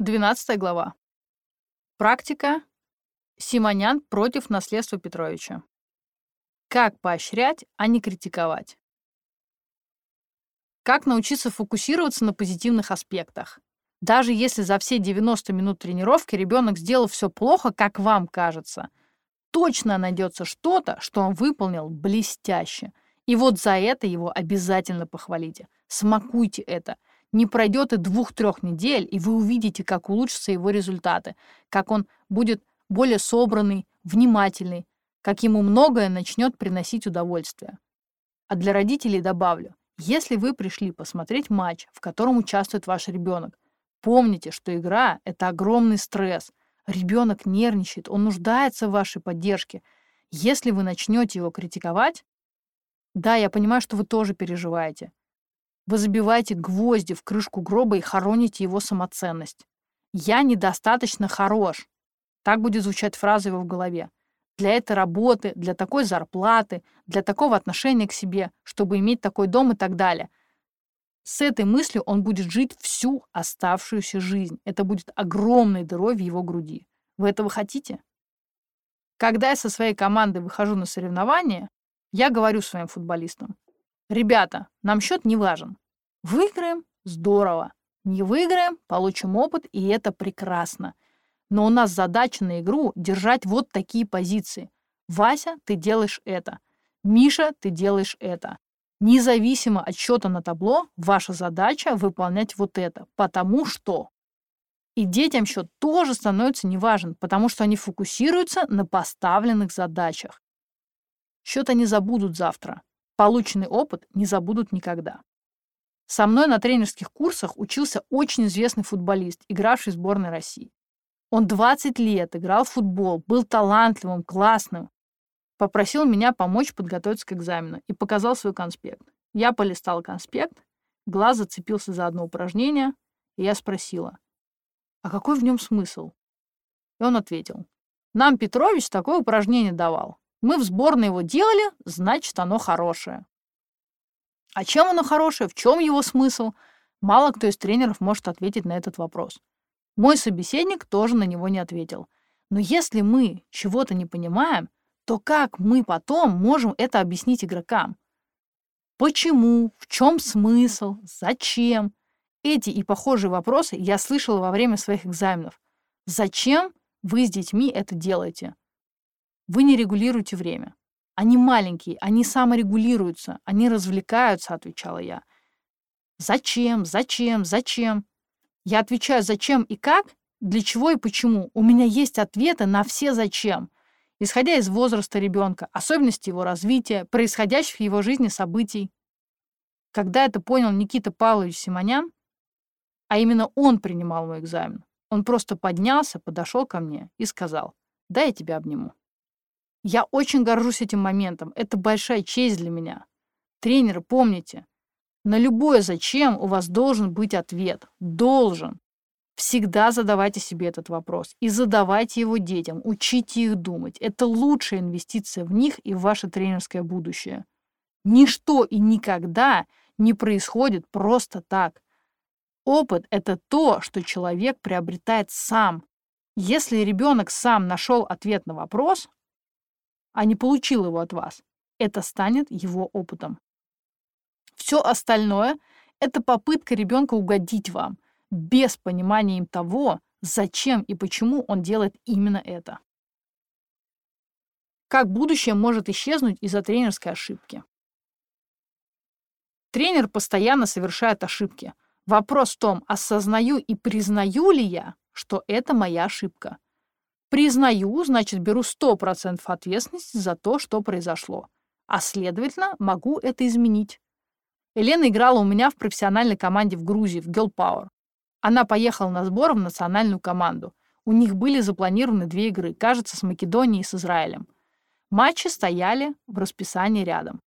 12 глава. Практика Симонян против наследства Петровича. Как поощрять, а не критиковать. Как научиться фокусироваться на позитивных аспектах. Даже если за все 90 минут тренировки ребенок сделал все плохо, как вам кажется, точно найдется что-то, что он выполнил блестяще. И вот за это его обязательно похвалите. Смакуйте это – не пройдет и двух-трех недель, и вы увидите, как улучшатся его результаты, как он будет более собранный, внимательный, как ему многое начнет приносить удовольствие. А для родителей добавлю, если вы пришли посмотреть матч, в котором участвует ваш ребенок, помните, что игра – это огромный стресс. Ребенок нервничает, он нуждается в вашей поддержке. Если вы начнете его критиковать, да, я понимаю, что вы тоже переживаете, вы забиваете гвозди в крышку гроба и хороните его самоценность. «Я недостаточно хорош». Так будет звучать фраза его в голове. Для этой работы, для такой зарплаты, для такого отношения к себе, чтобы иметь такой дом и так далее. С этой мыслью он будет жить всю оставшуюся жизнь. Это будет огромной дырой в его груди. Вы этого хотите? Когда я со своей командой выхожу на соревнования, я говорю своим футболистам, ребята, нам счет не важен. Выиграем – здорово. Не выиграем – получим опыт, и это прекрасно. Но у нас задача на игру держать вот такие позиции. Вася, ты делаешь это. Миша, ты делаешь это. Независимо от счета на табло, ваша задача выполнять вот это, потому что. И детям счет тоже становится неважен, потому что они фокусируются на поставленных задачах. Счет они забудут завтра. Полученный опыт не забудут никогда. Со мной на тренерских курсах учился очень известный футболист, игравший в сборной России. Он 20 лет играл в футбол, был талантливым, классным. Попросил меня помочь подготовиться к экзамену и показал свой конспект. Я полистал конспект, глаз зацепился за одно упражнение, и я спросила, а какой в нем смысл? И он ответил, нам Петрович такое упражнение давал. Мы в сборной его делали, значит, оно хорошее. А чем оно хорошее, в чем его смысл? Мало кто из тренеров может ответить на этот вопрос. Мой собеседник тоже на него не ответил. Но если мы чего-то не понимаем, то как мы потом можем это объяснить игрокам? Почему? В чем смысл? Зачем? Эти и похожие вопросы я слышала во время своих экзаменов. Зачем вы с детьми это делаете? Вы не регулируете время. Они маленькие, они саморегулируются, они развлекаются, отвечала я. Зачем, зачем, зачем? Я отвечаю, зачем и как, для чего и почему. У меня есть ответы на все зачем. Исходя из возраста ребенка, особенностей его развития, происходящих в его жизни событий. Когда это понял Никита Павлович Симонян, а именно он принимал мой экзамен, он просто поднялся, подошел ко мне и сказал, "Дай я тебя обниму. Я очень горжусь этим моментом. Это большая честь для меня. Тренеры, помните, на любое «зачем» у вас должен быть ответ. Должен. Всегда задавайте себе этот вопрос и задавайте его детям, учите их думать. Это лучшая инвестиция в них и в ваше тренерское будущее. Ничто и никогда не происходит просто так. Опыт — это то, что человек приобретает сам. Если ребенок сам нашел ответ на вопрос, а не получил его от вас. Это станет его опытом. Все остальное — это попытка ребенка угодить вам, без понимания им того, зачем и почему он делает именно это. Как будущее может исчезнуть из-за тренерской ошибки? Тренер постоянно совершает ошибки. Вопрос в том, осознаю и признаю ли я, что это моя ошибка – Признаю, значит, беру 100% ответственности за то, что произошло. А следовательно, могу это изменить. Елена играла у меня в профессиональной команде в Грузии, в Girl Power. Она поехала на сбор в национальную команду. У них были запланированы две игры, кажется, с Македонией и с Израилем. Матчи стояли в расписании рядом.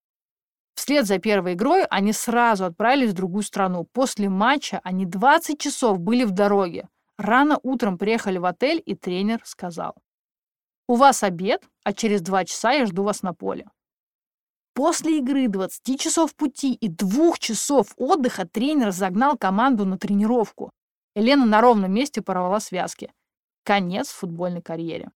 Вслед за первой игрой они сразу отправились в другую страну. После матча они 20 часов были в дороге. Рано утром приехали в отель, и тренер сказал, «У вас обед, а через два часа я жду вас на поле». После игры 20 часов пути и двух часов отдыха тренер загнал команду на тренировку. Елена на ровном месте порвала связки. Конец футбольной карьере.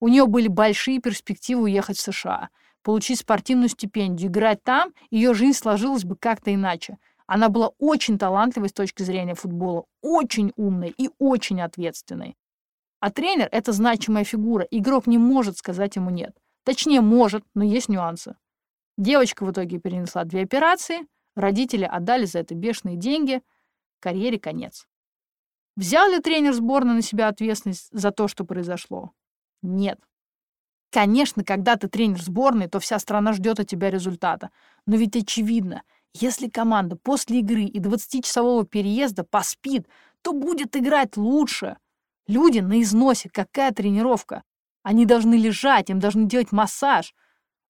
У нее были большие перспективы уехать в США, получить спортивную стипендию, играть там, ее жизнь сложилась бы как-то иначе. Она была очень талантливой с точки зрения футбола, очень умной и очень ответственной. А тренер – это значимая фигура, игрок не может сказать ему «нет». Точнее, может, но есть нюансы. Девочка в итоге перенесла две операции, родители отдали за это бешеные деньги, карьере конец. Взял ли тренер сборной на себя ответственность за то, что произошло? Нет. Конечно, когда ты тренер сборной, то вся страна ждет от тебя результата. Но ведь очевидно, если команда после игры и 20-часового переезда поспит, то будет играть лучше. Люди на износе, какая тренировка? Они должны лежать, им должны делать массаж.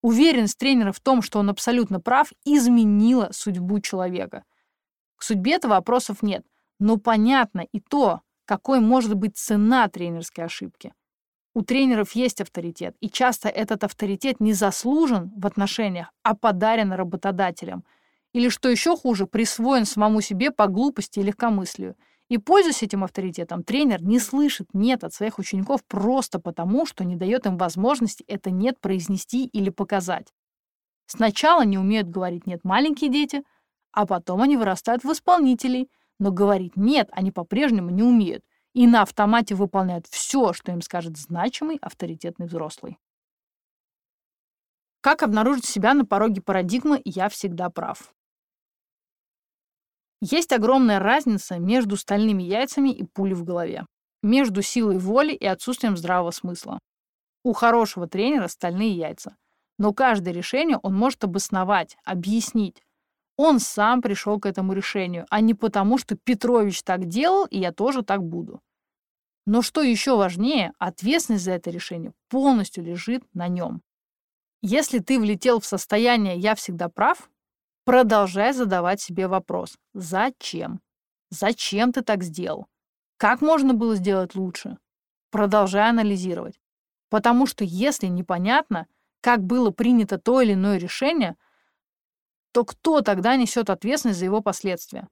Уверенность тренера в том, что он абсолютно прав, изменила судьбу человека. К судьбе-то вопросов нет. Но понятно и то, какой может быть цена тренерской ошибки. У тренеров есть авторитет, и часто этот авторитет не заслужен в отношениях, а подарен работодателям. Или, что еще хуже, присвоен самому себе по глупости и легкомыслию. И, пользуясь этим авторитетом, тренер не слышит «нет» от своих учеников просто потому, что не дает им возможности это «нет» произнести или показать. Сначала не умеют говорить «нет» маленькие дети, а потом они вырастают в исполнителей – но говорить «нет» они по-прежнему не умеют и на автомате выполняют все, что им скажет значимый авторитетный взрослый. Как обнаружить себя на пороге парадигмы «я всегда прав»? Есть огромная разница между стальными яйцами и пулей в голове, между силой воли и отсутствием здравого смысла. У хорошего тренера стальные яйца, но каждое решение он может обосновать, объяснить, он сам пришел к этому решению, а не потому, что Петрович так делал, и я тоже так буду. Но что еще важнее, ответственность за это решение полностью лежит на нем. Если ты влетел в состояние «я всегда прав», продолжай задавать себе вопрос «зачем?». Зачем ты так сделал? Как можно было сделать лучше? Продолжай анализировать. Потому что если непонятно, как было принято то или иное решение, то кто тогда несет ответственность за его последствия?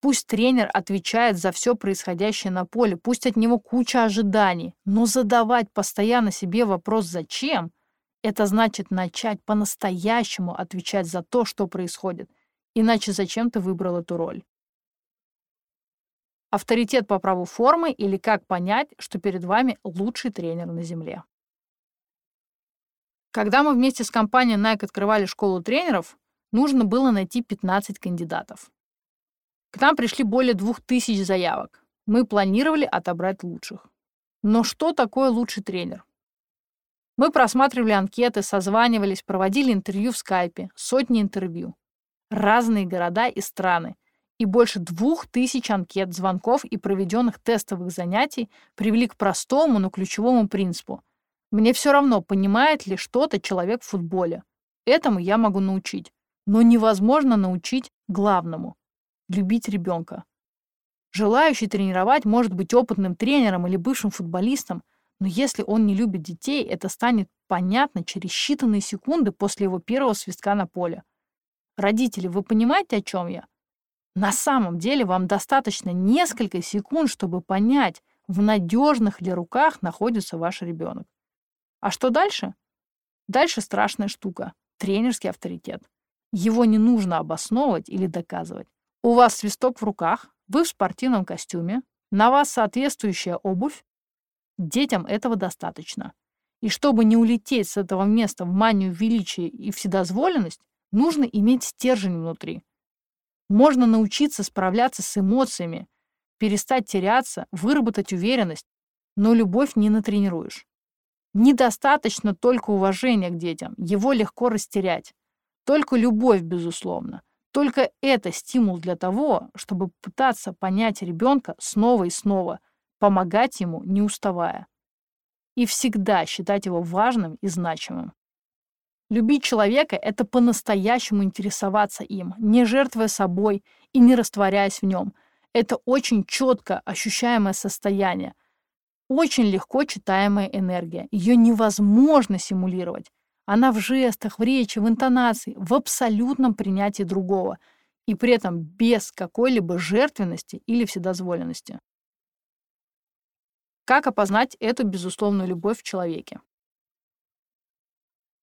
Пусть тренер отвечает за все происходящее на поле, пусть от него куча ожиданий, но задавать постоянно себе вопрос «зачем?» Это значит начать по-настоящему отвечать за то, что происходит. Иначе зачем ты выбрал эту роль? Авторитет по праву формы или как понять, что перед вами лучший тренер на Земле. Когда мы вместе с компанией Nike открывали школу тренеров, нужно было найти 15 кандидатов. К нам пришли более 2000 заявок. Мы планировали отобрать лучших. Но что такое лучший тренер? Мы просматривали анкеты, созванивались, проводили интервью в скайпе, сотни интервью. Разные города и страны. И больше двух тысяч анкет, звонков и проведенных тестовых занятий привели к простому, но ключевому принципу. Мне все равно, понимает ли что-то человек в футболе. Этому я могу научить. Но невозможно научить главному – любить ребенка. Желающий тренировать может быть опытным тренером или бывшим футболистом, но если он не любит детей, это станет понятно через считанные секунды после его первого свистка на поле. Родители, вы понимаете, о чем я? На самом деле вам достаточно несколько секунд, чтобы понять, в надежных ли руках находится ваш ребенок. А что дальше? Дальше страшная штука – тренерский авторитет. Его не нужно обосновывать или доказывать. У вас свисток в руках, вы в спортивном костюме, на вас соответствующая обувь. Детям этого достаточно. И чтобы не улететь с этого места в манию величия и вседозволенность, нужно иметь стержень внутри. Можно научиться справляться с эмоциями, перестать теряться, выработать уверенность, но любовь не натренируешь. Недостаточно только уважения к детям, его легко растерять. Только любовь, безусловно. Только это стимул для того, чтобы пытаться понять ребенка снова и снова, помогать ему, не уставая. И всегда считать его важным и значимым. Любить человека — это по-настоящему интересоваться им, не жертвуя собой и не растворяясь в нем. Это очень четко ощущаемое состояние, очень легко читаемая энергия. Ее невозможно симулировать. Она в жестах, в речи, в интонации, в абсолютном принятии другого. и при этом без какой-либо жертвенности или вседозволенности. Как опознать эту безусловную любовь в человеке?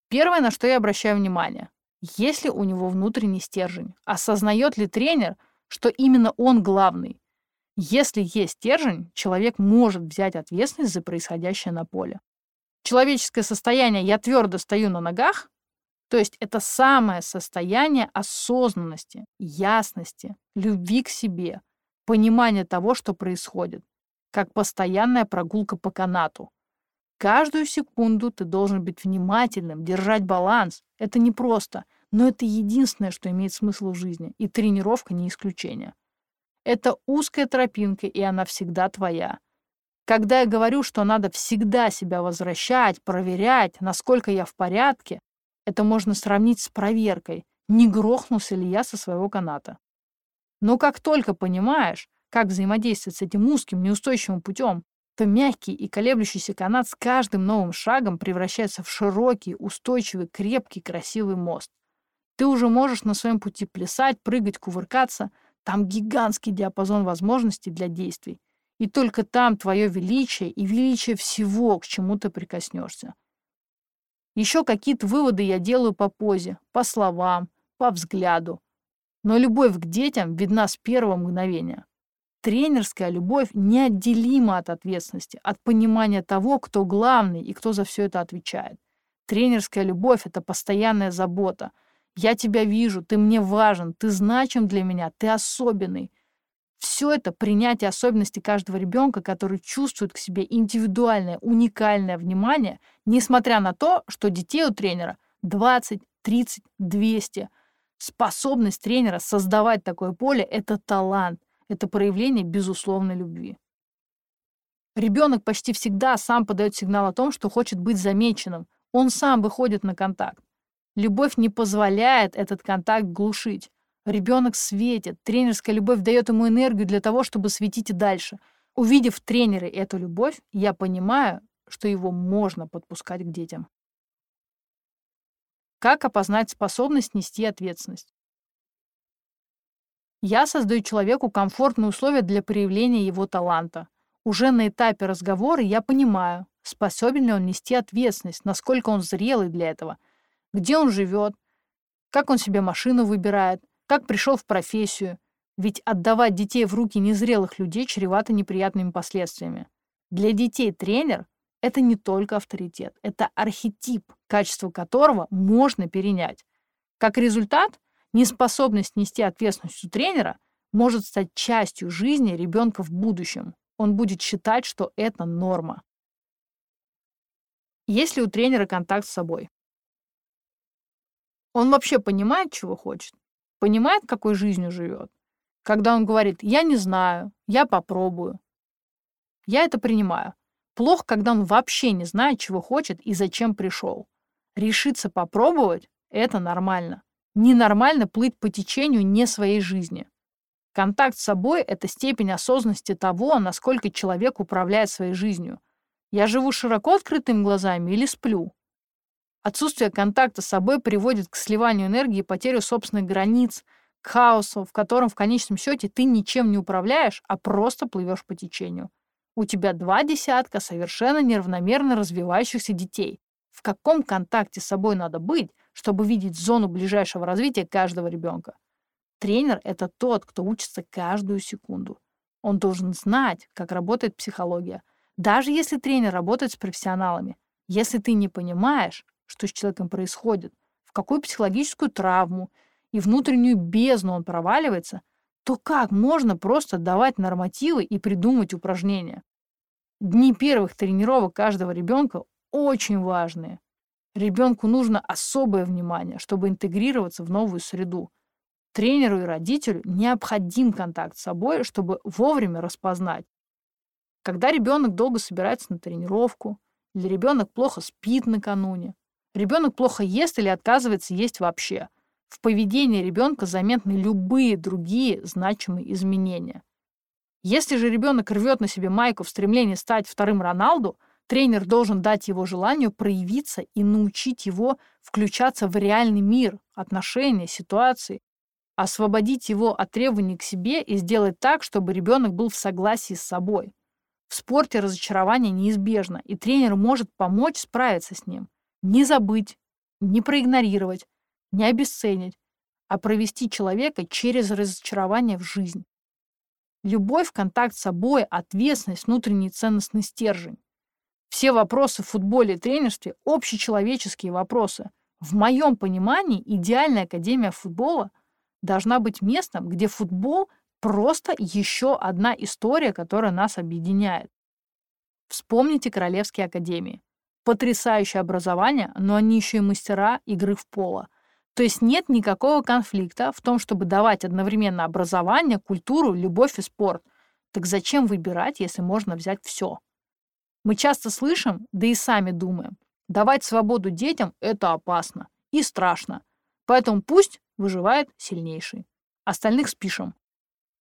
Первое, на что я обращаю внимание, есть ли у него внутренний стержень, осознает ли тренер, что именно он главный. Если есть стержень, человек может взять ответственность за происходящее на поле. Человеческое состояние «я твердо стою на ногах» То есть это самое состояние осознанности, ясности, любви к себе, понимания того, что происходит, как постоянная прогулка по канату. Каждую секунду ты должен быть внимательным, держать баланс. Это непросто, но это единственное, что имеет смысл в жизни, и тренировка не исключение. Это узкая тропинка, и она всегда твоя. Когда я говорю, что надо всегда себя возвращать, проверять, насколько я в порядке, это можно сравнить с проверкой, не грохнулся ли я со своего каната. Но как только понимаешь, как взаимодействовать с этим узким, неустойчивым путем, то мягкий и колеблющийся канат с каждым новым шагом превращается в широкий, устойчивый, крепкий, красивый мост. Ты уже можешь на своем пути плясать, прыгать, кувыркаться. Там гигантский диапазон возможностей для действий. И только там твое величие и величие всего, к чему ты прикоснешься. Еще какие-то выводы я делаю по позе, по словам, по взгляду. Но любовь к детям видна с первого мгновения. Тренерская любовь неотделима от ответственности, от понимания того, кто главный и кто за все это отвечает. Тренерская любовь — это постоянная забота. Я тебя вижу, ты мне важен, ты значим для меня, ты особенный. Все это принятие особенностей каждого ребенка, который чувствует к себе индивидуальное, уникальное внимание, несмотря на то, что детей у тренера 20, 30, 200. Способность тренера создавать такое поле — это талант, это проявление безусловной любви. Ребенок почти всегда сам подает сигнал о том, что хочет быть замеченным. Он сам выходит на контакт. Любовь не позволяет этот контакт глушить. Ребенок светит. Тренерская любовь дает ему энергию для того, чтобы светить и дальше. Увидев в тренере эту любовь, я понимаю, что его можно подпускать к детям. Как опознать способность нести ответственность? Я создаю человеку комфортные условия для проявления его таланта. Уже на этапе разговора я понимаю, способен ли он нести ответственность, насколько он зрелый для этого, где он живет, как он себе машину выбирает, как пришел в профессию. Ведь отдавать детей в руки незрелых людей чревато неприятными последствиями. Для детей тренер — это не только авторитет, это архетип, качество которого можно перенять. Как результат, неспособность нести ответственность у тренера может стать частью жизни ребенка в будущем. Он будет считать, что это норма. Есть ли у тренера контакт с собой? Он вообще понимает, чего хочет? понимает, какой жизнью живет. Когда он говорит «я не знаю», «я попробую». Я это принимаю. Плохо, когда он вообще не знает, чего хочет и зачем пришел. Решиться попробовать — это нормально. Ненормально плыть по течению не своей жизни. Контакт с собой — это степень осознанности того, насколько человек управляет своей жизнью. Я живу широко открытыми глазами или сплю? Отсутствие контакта с собой приводит к сливанию энергии и потерю собственных границ, к хаосу, в котором в конечном счете ты ничем не управляешь, а просто плывешь по течению. У тебя два десятка совершенно неравномерно развивающихся детей. В каком контакте с собой надо быть, чтобы видеть зону ближайшего развития каждого ребенка? Тренер — это тот, кто учится каждую секунду. Он должен знать, как работает психология. Даже если тренер работает с профессионалами. Если ты не понимаешь, что с человеком происходит, в какую психологическую травму и внутреннюю бездну он проваливается, то как можно просто давать нормативы и придумать упражнения? Дни первых тренировок каждого ребенка очень важные. Ребенку нужно особое внимание, чтобы интегрироваться в новую среду. Тренеру и родителю необходим контакт с собой, чтобы вовремя распознать. Когда ребенок долго собирается на тренировку, или ребенок плохо спит накануне, Ребенок плохо ест или отказывается есть вообще. В поведении ребенка заметны любые другие значимые изменения. Если же ребенок рвет на себе майку в стремлении стать вторым Роналду, тренер должен дать его желанию проявиться и научить его включаться в реальный мир, отношения, ситуации. освободить его от требований к себе и сделать так, чтобы ребенок был в согласии с собой. В спорте разочарование неизбежно, и тренер может помочь справиться с ним. Не забыть, не проигнорировать, не обесценить, а провести человека через разочарование в жизнь. Любовь, контакт с собой, ответственность, внутренний ценностный стержень. Все вопросы в футболе и тренерстве – общечеловеческие вопросы. В моем понимании идеальная академия футбола должна быть местом, где футбол – просто еще одна история, которая нас объединяет. Вспомните Королевские академии. Потрясающее образование, но они еще и мастера игры в поло. То есть нет никакого конфликта в том, чтобы давать одновременно образование, культуру, любовь и спорт. Так зачем выбирать, если можно взять все? Мы часто слышим, да и сами думаем, давать свободу детям – это опасно и страшно. Поэтому пусть выживает сильнейший. Остальных спишем.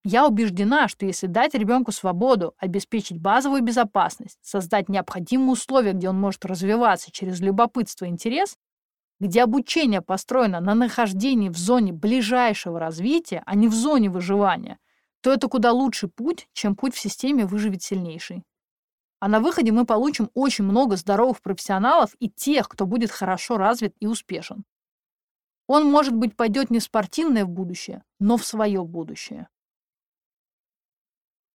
Я убеждена, что если дать ребенку свободу, обеспечить базовую безопасность, создать необходимые условия, где он может развиваться через любопытство и интерес, где обучение построено на нахождении в зоне ближайшего развития, а не в зоне выживания, то это куда лучший путь, чем путь в системе выживет сильнейший. А на выходе мы получим очень много здоровых профессионалов и тех, кто будет хорошо развит и успешен. Он, может быть, пойдет не в спортивное в будущее, но в свое будущее.